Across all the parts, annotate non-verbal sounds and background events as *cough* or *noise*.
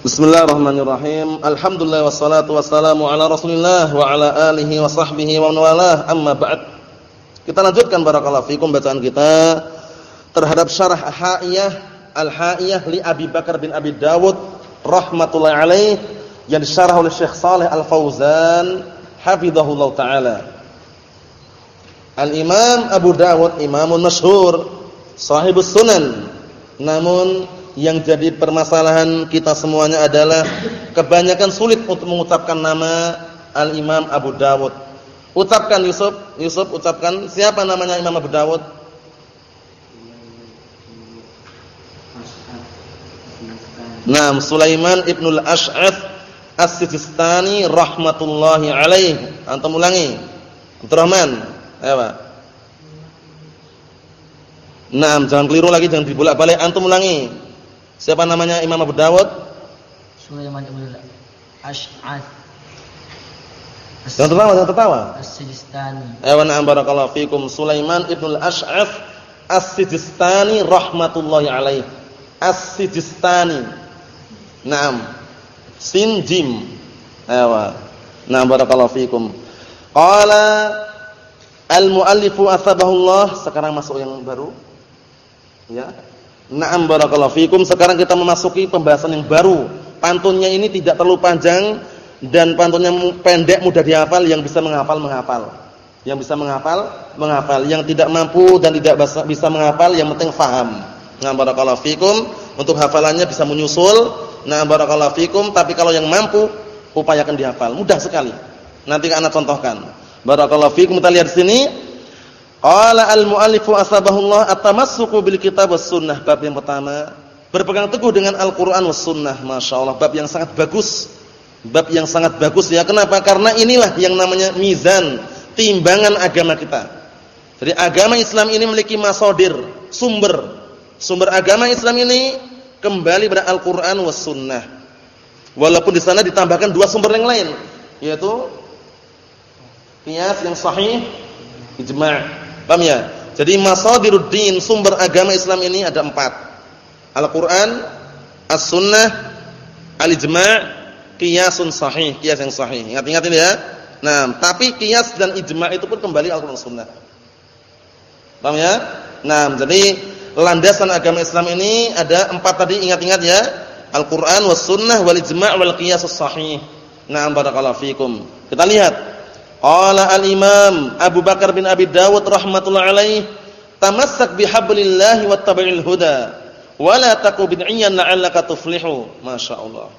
Bismillahirrahmanirrahim. Alhamdulillah wassalatu wassalamu ala Rasulillah wa ala alihi wa sahbihi wa man Amma ba'd. Kita lanjutkan barakallahu fikum bacaan kita terhadap syarah Ha'iyah Al-Ha'iyah li Abi Bakar bin Abi Dawud rahmatullahi alaih yang disyarah oleh Syekh Saleh Al-Fauzan hafizahullah taala. Al-Imam Abu Dawud imamun masyhur, sahibus sunan. Namun yang jadi permasalahan kita semuanya adalah kebanyakan sulit untuk mengucapkan nama Al-Imam Abu Dawud. Ucapkan Yusuf, Yusuf ucapkan siapa namanya Imam Abu Dawud? Naam, Sulaiman Ibnul Ash'ath As-Sijistani rahmatullahi alaih. Antum ulangi. Abdurrahman. Ayo, Pak. Naam, jangan keliru lagi, jangan dibolak-balik. Antum ulangi. Siapa namanya Imam Abu Dawud? Sulaiman Ibn Ash'ad. Jangan tertawa, jangan tertawa. As-Sijistani. Na'am barakallahu fikum. Sulaiman Ibn Ash'af As-Sijistani rahmatullahi alaih. As-Sijistani. Naam. Sin jim. Ayo. Na'am barakallahu fikum. Qala al-muallifu asbahullah. Sekarang masuk yang baru. Ya. Na'am barakallahu fikum. Sekarang kita memasuki pembahasan yang baru. Pantunnya ini tidak terlalu panjang dan pantunnya pendek mudah dihafal yang bisa menghafal menghafal. Yang bisa menghafal menghafal, yang tidak mampu dan tidak bisa menghafal yang penting faham. Na'am barakallahu fikum. Untuk hafalannya bisa menyusul. Na'am barakallahu fikum, tapi kalau yang mampu upayakan dihafal. Mudah sekali. Nanti akan contohkan. Barakallahu fikum kita lihat di sini Qala al-muallifu asbahullah at-tamassuku bil kitab was sunnah. Bab yang pertama berpegang teguh dengan Al-Qur'an was sunnah. Masyaallah bab yang sangat bagus. Bab yang sangat bagus ya. Kenapa? Karena inilah yang namanya mizan timbangan agama kita. Jadi agama Islam ini memiliki masodir sumber. Sumber agama Islam ini kembali pada Al-Qur'an was sunnah. Walaupun di sana ditambahkan dua sumber yang lain yaitu qiyas yang sahih ijma' Paham ya? Jadi masadiruddin sumber agama Islam ini ada empat. Al-Quran, As-Sunnah, Al-Ijma' Qiyasun sahih, qiyas yang sahih. Ingat-ingat ini ya. Nah, tapi qiyas dan ijma' itu pun kembali Al-Quran Sunnah. Paham ya? Nah, jadi landasan agama Islam ini ada empat tadi ingat-ingat ya. Al-Quran, Was-Sunnah, Wal-Ijma' Wal-Qiyasus sahih. Nah, barakallahu fikum. Kita lihat Qala al-Imam Abu Bakar bin Abi Dawud rahimatullah alaih, "Tamassak bihablillahi wattabi'il huda, wa la taku bid'iyan la'allaka tuflihu." Masyaallah.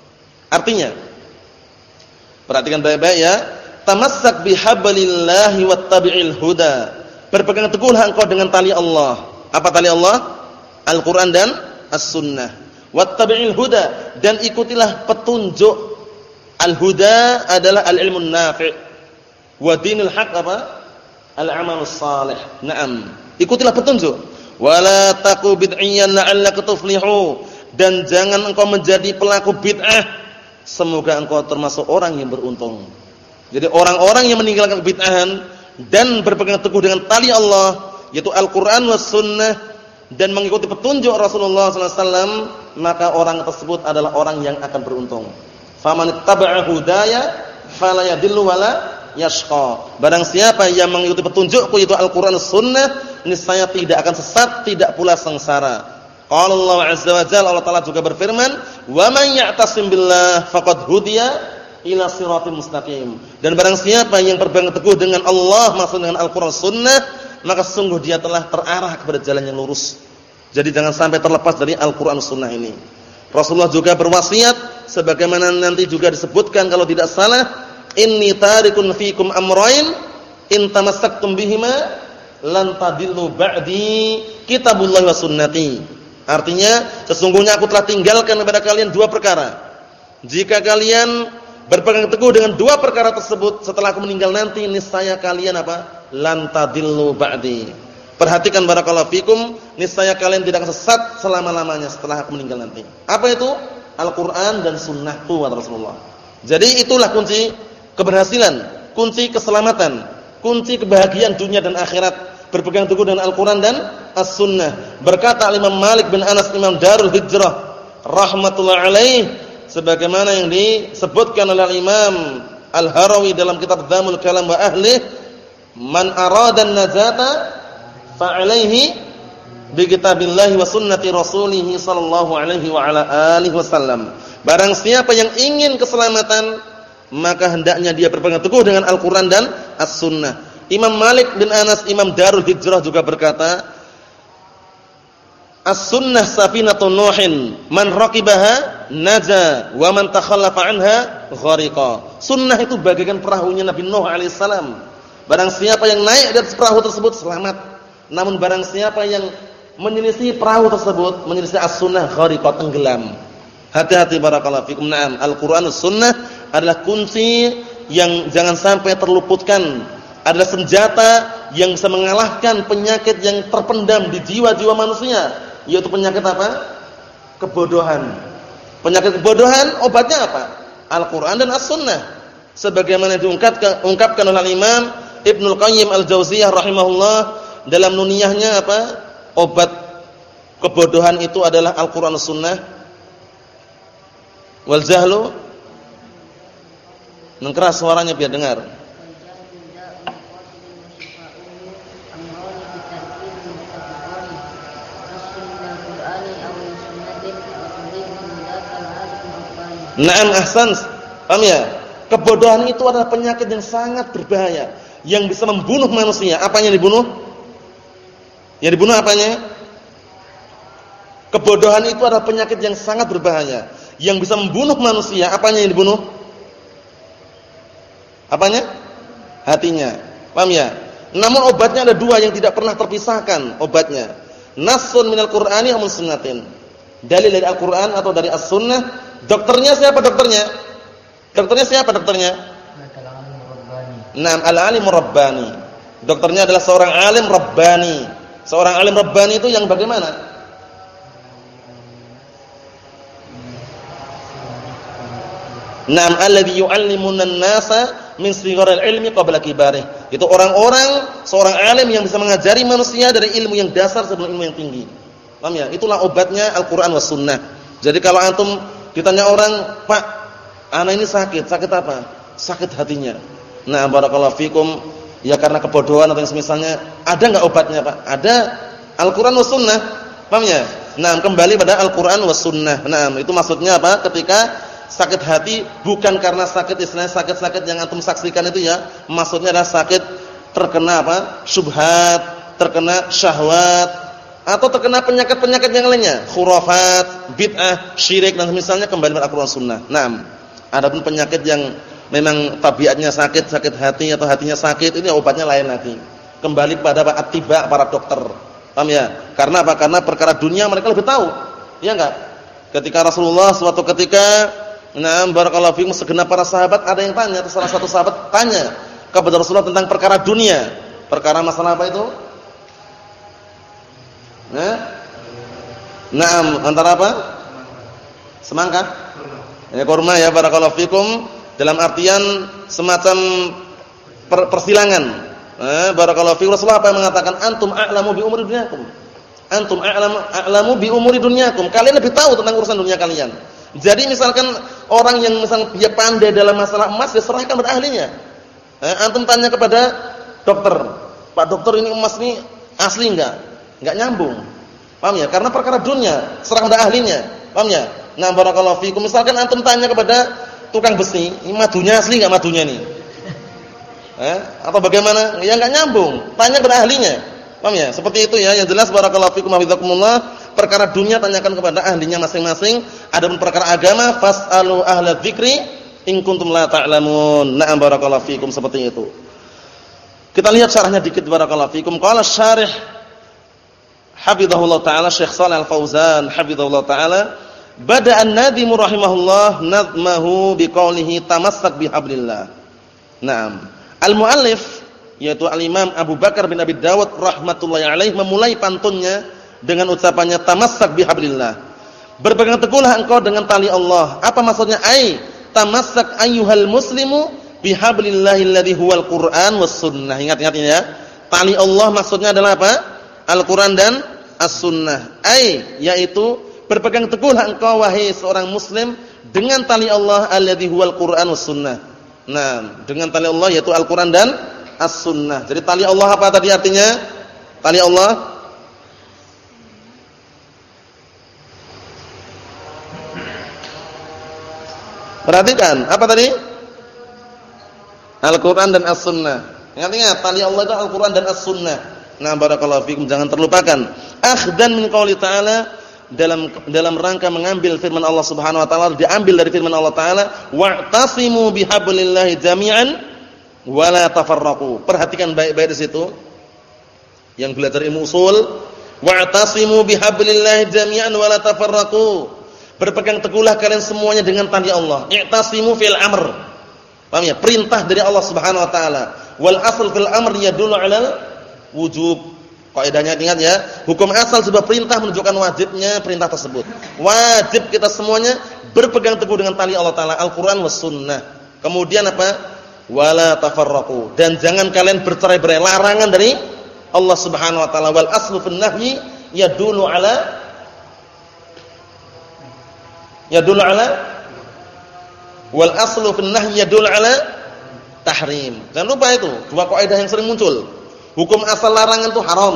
Artinya, perhatikan baik-baik ya. Tamassak bihablillahi wattabi'il huda. Berpegang teguhlah engkau dengan tali Allah. Apa tali Allah? Al-Qur'an dan As-Sunnah. Wattabi'il huda dan ikutilah petunjuk. Al-huda adalah al-ilmun nafi'. Wa dinul haq apa? Al-amalus salih. Naam. Ikutilah petunjuk. Wala taku bid'iyan la'allaka tuflihu. Dan jangan engkau menjadi pelaku bid'ah. Semoga engkau termasuk orang yang beruntung. Jadi orang-orang yang meninggalkan bid'ahan dan berpegang teguh dengan tali Allah, yaitu Al-Qur'an was sunnah dan mengikuti petunjuk Rasulullah SAW, maka orang tersebut adalah orang yang akan beruntung. Faman ittaba'a hudaya fala yadillu wala yashqa. Barang siapa yang mengikuti petunjukku yaitu Al-Qur'an Sunnah, niscaya tidak akan sesat, tidak pula sengsara. Qala Allah Azza wa Jalla Allah Taala juga berfirman, "Wa man ya'tasim billah faqad hudiya ila siratal mustaqim." Dan barang siapa yang berpegang teguh dengan Allah maksud dengan Al-Qur'an Sunnah, maka sungguh dia telah terarah kepada jalan yang lurus. Jadi jangan sampai terlepas dari Al-Qur'an Sunnah ini. Rasulullah juga berwasiat sebagaimana nanti juga disebutkan kalau tidak salah inni tarikun fikum amrayn in tamassaktum bihima lan tadillu ba'di kitabullah wa sunnati. Artinya sesungguhnya aku telah tinggalkan kepada kalian dua perkara. Jika kalian berpegang teguh dengan dua perkara tersebut setelah aku meninggal nanti niscaya kalian apa? Lan tadillu ba'di. Perhatikan barakallahu fikum, niscaya kalian tidak sesat selama-lamanya setelah aku meninggal nanti. Apa itu? Al-Qur'an dan sunnahku kata Rasulullah. Jadi itulah kunci keberhasilan, kunci keselamatan, kunci kebahagiaan dunia dan akhirat berpegang teguh dengan Al-Qur'an dan As-Sunnah. Berkata Imam Malik bin Anas Imam Darul Hijrah rahmatullah alaih, sebagaimana yang disebutkan oleh Imam Al-Harawi dalam kitab Dzamul Kalam wa Ahli man arada an-najata fa alaihi bi kitabillahi wa sunnati rasulih sallallahu alaihi wa ala alihi wasallam barang siapa yang ingin keselamatan maka hendaknya dia berpegang teguh dengan Al-Qur'an dan As-Sunnah Imam Malik bin Anas Imam Darul Hijrah juga berkata As-sunnah safinatun Nuhin, man raqibaha naja wa man takhallafa anha ghariqa. Sunnah itu bagaikan perahunya Nabi Nuh alaihissalam. Barang siapa yang naik atas perahu tersebut selamat. Namun barang siapa yang menyelisih perahu tersebut, menyelisih as-sunnah ghariqa tenggelam. Hati-hati barakallahu fikum. Naam, Al-Qur'an sunnah adalah kunci yang jangan sampai terluputkan. Adalah senjata yang bisa mengalahkan penyakit yang terpendam di jiwa-jiwa manusia yaitu penyakit apa? Kebodohan. Penyakit kebodohan obatnya apa? Al-Qur'an dan As-Sunnah. Sebagaimana diungkapkan ungkapkan oleh Imam Ibnul Qayyim Al-Jauziyah rahimahullah dalam nuniyahnya apa? Obat kebodohan itu adalah Al-Qur'an dan Sunnah. Wal jahlu Nengkeras suaranya biar dengar. Naam ahsan. Paham ya? Kebodohan itu adalah penyakit yang sangat berbahaya yang bisa membunuh manusia. Apa yang dibunuh? Yang dibunuh apanya? Kebodohan itu adalah penyakit yang sangat berbahaya yang bisa membunuh manusia. Apanya yang dibunuh? Apanya? Hatinya. Paham ya? Namun obatnya ada dua yang tidak pernah terpisahkan obatnya. Nasun minal Qur'ani amun sunnatin. Dalil dari Al-Qur'an atau dari As-Sunnah Dokternya siapa dokternya? Dokternya siapa dokternya? Naam al-alim rabbani. Dokternya adalah seorang alim rabbani. Seorang alim rabbani itu yang bagaimana? Naam alladhi yu'allimuna an-nasa min sigharil ilmi qabla kibarih. Itu orang-orang seorang alim yang bisa mengajari manusia dari ilmu yang dasar sebelum ilmu yang tinggi. Paham ya? Itulah obatnya Al-Qur'an was sunnah. Jadi kalau antum Ditanya orang, "Pak, anak ini sakit. Sakit apa?" Sakit hatinya. Nah, barakallahu fikum, ya karena kebodohan atau yang semisalnya, ada enggak obatnya, Pak? Ada Al-Qur'an was sunnah. Paham ya? Nah, kembali pada Al-Qur'an was sunnah. Nah, itu maksudnya apa? Ketika sakit hati bukan karena sakit istilahnya sakit-sakit yang antum saksikan itu ya. Maksudnya adalah sakit terkena apa? Subhat, terkena syahwat, atau terkena penyakit-penyakit yang lainnya, khurafat, bid'ah, syirik dan misalnya kembali pada Al-Qur'an Sunnah. Naam. Adapun penyakit yang memang tabiatnya sakit, sakit hati atau hatinya sakit, ini obatnya lain lagi. Kembali kepada atiba para dokter. Paham ya? Karena apa? Karena perkara dunia mereka lebih tahu. Iya enggak? Ketika Rasulullah suatu ketika, nah barakallahu fikum segenap para sahabat ada yang tanya, salah satu sahabat tanya kepada Rasulullah tentang perkara dunia. Perkara masalah apa itu? Nah, Naam, antara apa? Semangka? Ya kurma ya barakallahu fikum dalam artian semacam per persilangan. Eh, barakallahu fikum Rasulullah apa yang mengatakan antum a'lamu bi umuri dunyakum. Antum a'lamu a'lamu bi umuri dunyakum. Kalian lebih tahu tentang urusan dunia kalian. Jadi misalkan orang yang misal dia pandai dalam masalah emas dia serahkan pada ahlinya. Eh, antum tanya kepada dokter, "Pak dokter ini emas ini asli enggak?" Enggak nyambung. Paham ya? Karena perkara dunia, serang pada ahlinya. Paham ya? Nah, barakallahu fikum. Misalkan antum tanya kepada tukang besi, ini madunya asli enggak madunya nih? Eh? Atau bagaimana? Ya enggak nyambung. Tanya kepada ahlinya. Paham ya? Seperti itu ya. Yang jelas barakallahu fikum hafizakumullah, perkara dunia tanyakan kepada ahlinya masing-masing. Adapun perkara agama, fasalu ahla dzikri in kuntum la ta'lamun. Na'am barakallahu fikum seperti itu. Kita lihat syarahnya dikit barakallahu fikum. Qala syarih hafizahullah taala Syekh Shalih Al-Fauzan hafizahullah taala bada an-nadim rahimahullah nadmahu biqaulihi tamassak bihablillah. Naam. Al-muallif yaitu al-Imam Abu Bakar bin Abi Dawud rahmatullahi alaih memulai pantunnya dengan ucapannya tamassak bihablillah. Berpegang teguhlah engkau dengan tali Allah. Apa maksudnya? Ai tamassak ayyuhal muslimu bihablillahilladzi huwal Qur'an was sunnah. Ingat-ingat ya. Tali Allah maksudnya adalah apa? Al-Qur'an dan As-Sunnah. Ai yaitu Berpegang teguhlah engkau wahai seorang muslim dengan tali Allah alladzi huwal Qur'an was sunnah. Nah, dengan tali Allah yaitu Al-Qur'an dan As-Sunnah. Jadi tali Allah apa tadi artinya? Tali Allah Perhatikan, apa tadi? Al-Qur'an dan As-Sunnah. Ingat-ingat, tali Allah itu Al-Qur'an dan As-Sunnah. Nah, barakallahu fikum jangan terlupakan. Akhdan min qouli ta'ala dalam dalam rangka mengambil firman Allah Subhanahu wa taala diambil dari firman Allah taala wa'tasimu bihablillahi jami'an wa la tafarraqu. Perhatikan baik-baik di situ. Yang belajar ilmu usul, wa'tasimu bihablillahi jami'an wa la tafarraqu. Berpegang teguhlah kalian semuanya dengan tali Allah. I'tasimu fil amr. Paham ya? Perintah dari Allah Subhanahu wa taala. Wal asl fil amr yadullu 'alal wujub. Kaidahnya ingat ya, hukum asal sebuah perintah menunjukkan wajibnya perintah tersebut. Wajib kita semuanya berpegang teguh dengan tali Allah taala Al-Qur'an was sunnah. Kemudian apa? Wala tafarraqu. Dan jangan kalian bercerai-berai. Larangan dari Allah Subhanahu wa taala wal aslu fil nahyi yadullu ala yadullu ala wal aslu fil nahyi yadullu ala tahrim. Jangan lupa itu, dua kaidah yang sering muncul. Hukum asal larangan itu haram.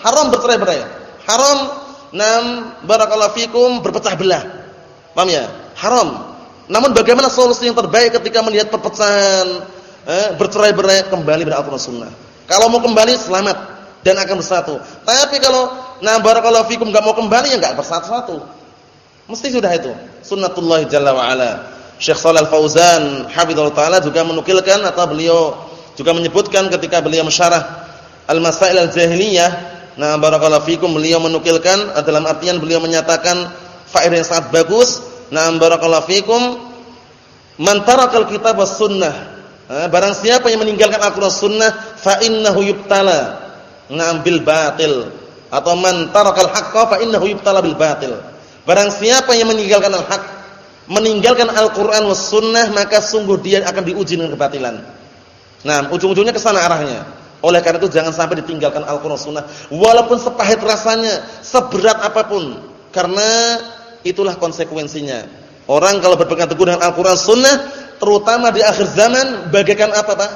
Haram bercerai-berai. Haram nam barakallahu fikum berpecah belah. Paham ya? Haram. Namun bagaimana solusi yang terbaik ketika melihat perpecahan eh, bercerai-berai kembali pada Al-Qur'an Sunnah. Kalau mau kembali selamat dan akan bersatu. Tapi kalau nam barakallahu fikum enggak mau kembali ya enggak bersatu-satu. Mesti sudah itu. Sunnatullah jalla wa ala. Syekh Shalal Fauzan hafizallahu taala juga menukilkan atau beliau juga menyebutkan ketika beliau mensyarah Al-Masail Al-Jahiliyah. Nah, barakallahu fikum beliau menukilkan dalam artian beliau menyatakan faedah yang sangat bagus. Nah, barakallahu fikum man tarakal kitab sunnah. Nah, barang siapa yang meninggalkan Al-Qur'an sunnah fa innahu yubtala. Ngambil batil atau man tarakal haqqa fa innahu yubtala bil batil. Barang siapa yang meninggalkan al-haq, meninggalkan Al-Qur'an was sunnah, maka sungguh dia akan diuji dengan kebatilan. Nah, ujung-ujungnya ke sana arahnya. Oleh karena itu jangan sampai ditinggalkan Al-Qur'an Sunnah walaupun sepahit rasanya, seberat apa pun. Karena itulah konsekuensinya. Orang kalau berpegang teguh dengan Al-Qur'an Sunnah, terutama di akhir zaman bagaikan apa, Pak?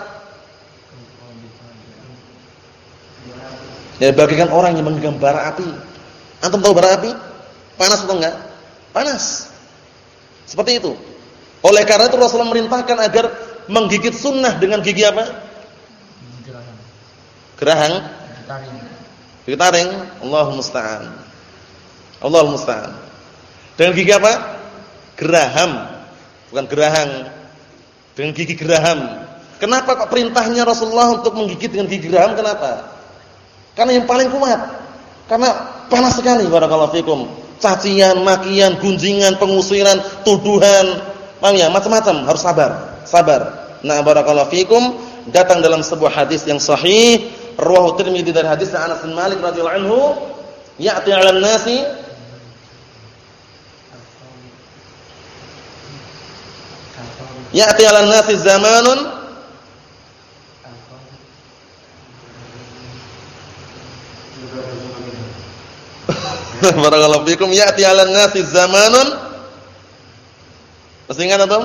Ya bagaikan orang yang menggenggam api. Antum tahu bara api? Panas atau enggak? Panas. Seperti itu. Oleh karena itu Rasulullah merintahkan agar menggigit sunnah dengan gigi apa? Gerahang? Gigi taring. Allahu musta'an. Allahu musta'an. Dengan gigi apa? Geraham. Bukan gerahang. Dengan gigi geraham. Kenapa kok perintahnya Rasulullah untuk menggigit dengan gigi geraham? Kenapa? Karena yang paling kuat. Karena panas sekali barakallahu fikum. Cacian, makian, gunjingan, pengusiran, tuduhan, paham ya? Macam-macam, harus sabar. Sabar. Nah, barakallahu fikum datang dalam sebuah hadis yang sahih Rawahu Tirmidzi dari hadis Anas bin Malik radhiyallahu anhu, ya'ti 'alan nasi Ya'ti 'alan nasi zamanun *laughs* Barakallahu fikum ya'ti 'alan nasi zamanun Masih ingat atau?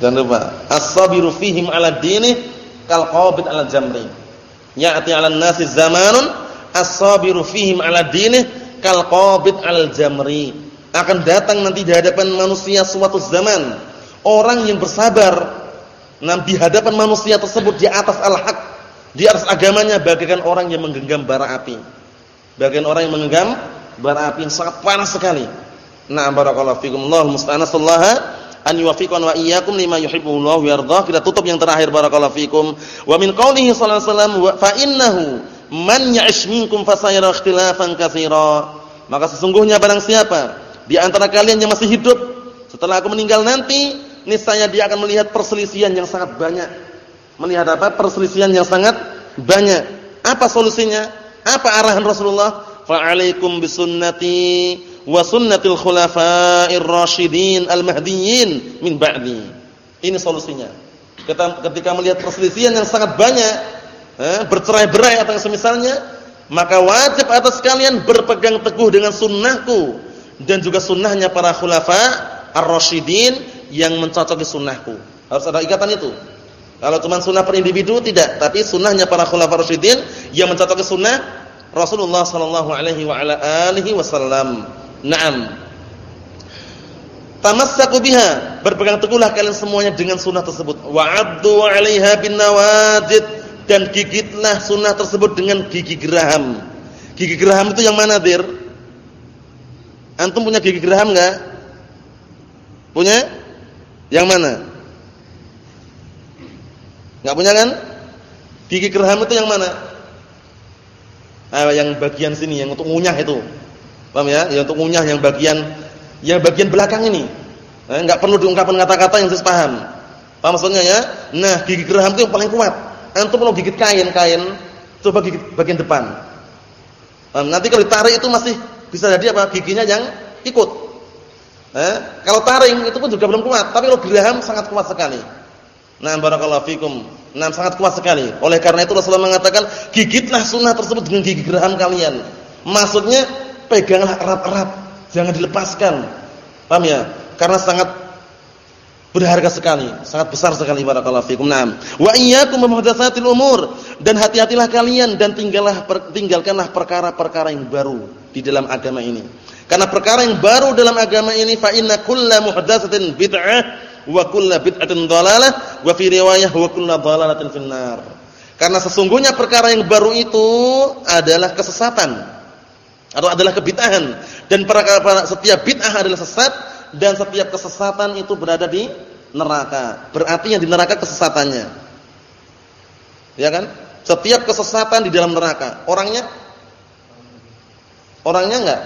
Jangan lupa, as-sabiru fihim 'ala dini kal qabid 'ala jamri. Ya'ti 'ala nasi zamanun as-sabiru fihim 'ala dini kal qabid 'ala jamri. Akan datang nanti di hadapan manusia suatu zaman orang yang bersabar nanti di hadapan manusia tersebut di atas al-haq, di atas agamanya bagaikan orang yang menggenggam bara api. Bagaikan orang yang menggenggam bara api yang sangat panas sekali. Nah, barakallahu fikum. Allah musta'an sallallahu an yuwaffiqana wa iyyakum lima yuhibbullah wa yardah. Kita tutup yang terakhir barakallahu fikum. Wa min qaulihi sallallahu alaihi wasallam fa innahu man ya'ish minkum fasayara ikhtilafan katsira. Maka sesungguhnya barang siapa di antara kalian yang masih hidup setelah aku meninggal nanti, niscaya dia akan melihat perselisihan yang sangat banyak. Melihat apa? Perselisihan yang sangat banyak. Apa solusinya? Apa arahan Rasulullah? Fa'alaikum bisunnati wa sunnatil khulafa'ir rasyidin al-mahdiyyin min ba'di. Ini solusinya. Ketika melihat perselisihan yang sangat banyak, eh, bercerai-berai atau semisalnya, maka wajib atas kalian berpegang teguh dengan sunnahku dan juga sunnahnya para khulafa ar-rasyidin yang mencocoki sunnahku. Harus ada ikatan itu. Kalau cuma sunnah per individu tidak, tapi sunnahnya para khulafa ar-rasyidin yang mencocoki sunnah Rasulullah sallallahu alaihi wa ala alihi wasallam. Naam. Tamassaku biha, berpegang teguhlah kalian semuanya dengan sunnah tersebut. Wa'addu 'alaiha bin nawajid dan gigitlah sunnah tersebut dengan gigi geraham. Gigi geraham itu yang mana, Dir? Antum punya gigi geraham enggak? Punya? Yang mana? Enggak punya kan? Gigi geraham itu yang mana? Ah, yang bagian sini yang untuk ngunyah itu. Paham ya? Yang untuk ngunyah yang bagian yang bagian belakang ini. Nah, enggak perlu diungkapkan kata-kata yang saya paham. Paham maksudnya ya? Nah, gigi geraham itu yang paling kuat. Antum kalau gigit kain-kain, coba gigit bagian depan. Nah, nanti kalau ditarik itu masih bisa jadi apa? Giginya yang ikut. Eh, kalau taring itu pun juga belum kuat, tapi kalau geraham sangat kuat sekali. Nah, barakallahu fikum. Nah, sangat kuat sekali. Oleh karena itu Rasulullah mengatakan, gigitlah sunnah tersebut dengan gigi geraham kalian. Maksudnya, peganglah erat-erat Jangan dilepaskan. Paham ya? Karena sangat berharga sekali, sangat besar sekali barakallahu fikum. Naam. Wa iyyakum muhdatsatil umur dan hati-hatilah kalian dan tinggallah tinggalkanlah perkara-perkara yang baru di dalam agama ini. Karena perkara yang baru dalam agama ini fa inna kulla muhdatsatin bid'ah wa kulla bid'atin dhalalah wa fi riwayah wa kulla dhalalatin finnar. Karena sesungguhnya perkara yang baru itu adalah kesesatan atau adalah kebid'ahan dan perkara setiap bid'ah adalah sesat dan setiap kesesatan itu berada di neraka. Berarti yang di neraka kesesatannya. Ya kan? Setiap kesesatan di dalam neraka. Orangnya Orangnya enggak?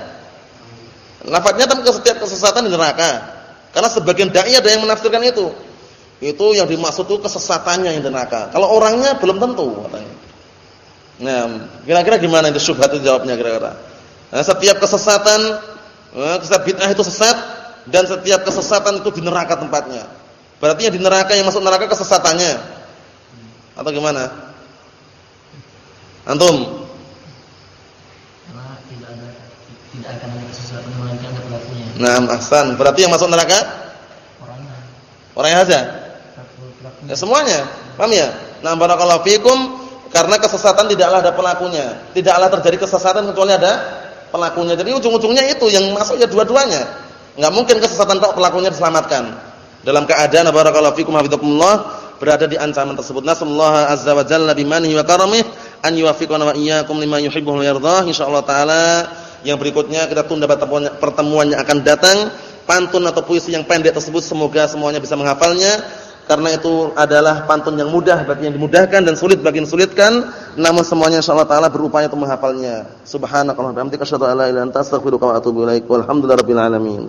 Lafadznya tapi setiap kesesatan di neraka. Karena sebagian dai ada yang menafsirkan itu. Itu yang dimaksud itu kesesatannya yang neraka. Kalau orangnya belum tentu katanya. Nah, kira-kira gimana itu syubhat itu jawabnya kira-kira? Nah, setiap kesesatan, eh, setiap bid'ah itu sesat dan setiap kesesatan itu di neraka tempatnya. Berarti yang di neraka yang masuk neraka kesesatannya. Atau gimana? Antum? Karena tidak ada tidak akan ada kesesatan melainkan ada pelakunya. Nah, ahsan. Berarti yang masuk neraka Orangnya. orangnya saja. Ya semuanya. Paham ya? Nah, barakallahu fikum karena kesesatan tidaklah ada pelakunya. Tidaklah terjadi kesesatan kecuali ada pelakunya. Jadi ujung-ujungnya itu yang masuk ya dua-duanya. Enggak mungkin kesesatan kok pelakunya diselamatkan. Dalam keadaan barakallahu fikum hafizakumullah berada di ancaman tersebut. Nasallahu azza wa jalla bimanihi wa karamih an yuwaffiqana wa iyyakum lima yuhibbu wa yardah. Insyaallah taala yang berikutnya kita tunda pertemuan yang akan datang. Pantun atau puisi yang pendek tersebut semoga semuanya bisa menghafalnya. Karena itu adalah pantun yang mudah bagi yang dimudahkan dan sulit bagi yang sulitkan namun semuanya insyaallah taala berupaya untuk menghafalnya. Subhanakallahumma wa bihamdika asyhadu an la ilaha illa anta astaghfiruka wa atubu ilaik. Walhamdulillahirabbil alamin